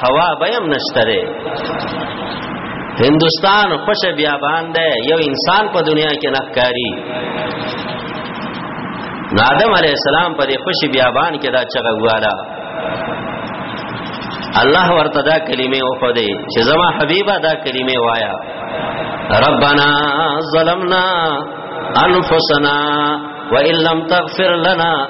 هوا به هم نشته دی هندستان خوش بیا باندې یو انسان په دنیا کې نخکاری نادم علی السلام په دې خوش بیابان کې دا چغه واله الله ورته دا کلمې وخدې چې زما حبیبا دا کلمې وایا ربنا ظلمنا انفسنا وان لم تغفر لنا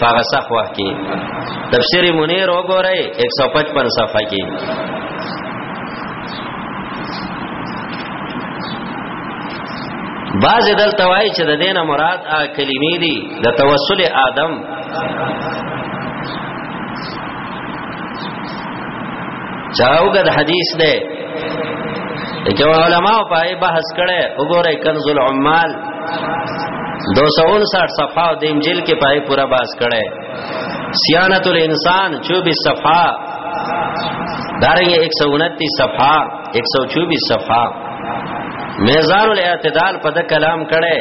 پاغه صفوه کې تفسیر منیر وګورئ 155 صفحه کې باز دل توای چې د دینه مراد ا کلمې دي د توسل آدم چاوګد حدیث ده چې علماء پای بحث کړي وګوره کنز العمال 259 صفحه او دیم جیل کې پای پورا بحث کړي سیانت الانسان 24 صفحه دارنګه 129 صفحه 124 صفحه میزان الاعتدال په د کلام کړي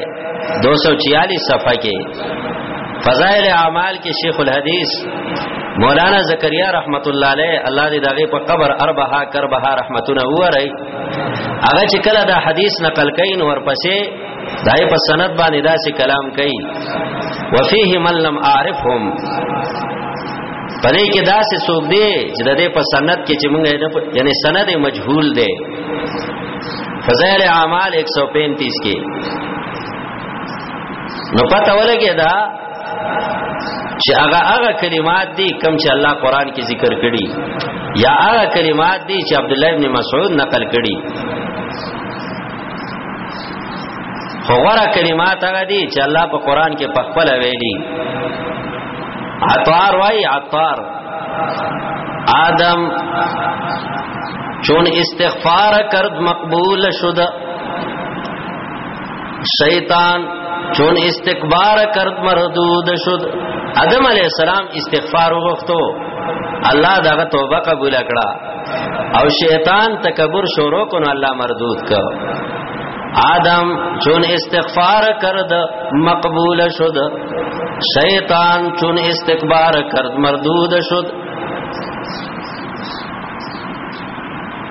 246 صفحه کې فضائل اعمال کې شیخ الحدیث مولانا زکریا رحمت الله علیه الله دې دغه په قبر اربها کربها رحمتونه وری هغه چې کله دا حدیث نقل کین ورپسې دای په سند باندې دا سي کلام کوي وفيه من لم اعرفهم پدې کې دا سه سوق دی چې د دې په سند کې چې موږ یعنی سند مجهول دی فضائل اعمال 135 کې نو پته ولګی دا چې هغه هغه کلمات دي کوم چې الله قران کې ذکر کړي یا هغه کلمات دي چې عبد الله ابن مسعود نقل کړي خو غره کلمات هغه دي چې الله په قران کې په خپل ویلي عطار وای عطار آدم چون استغفار کرد مقبول شد شیطان چون استکبار کرد مردود شد ادم علی السلام استغفار وغوښتو الله دغه توبه قبول کړه او شیطان تکبر شروع کړو الله مردود کړ آدم چون استغفار کرد مقبول شد شیطان چون استکبار کرد مردود شد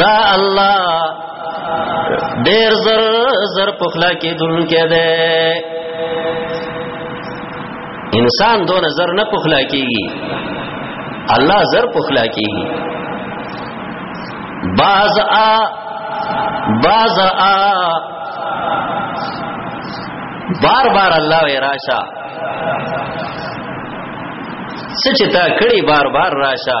دا الله ډیر زر زر پخلا کې دن کې ده انسان دو نظر نه پخلا کیږي الله زر پخلا کیږي باز آ باز آ بار بار الله وی راشا سچتا کړي بار بار راشا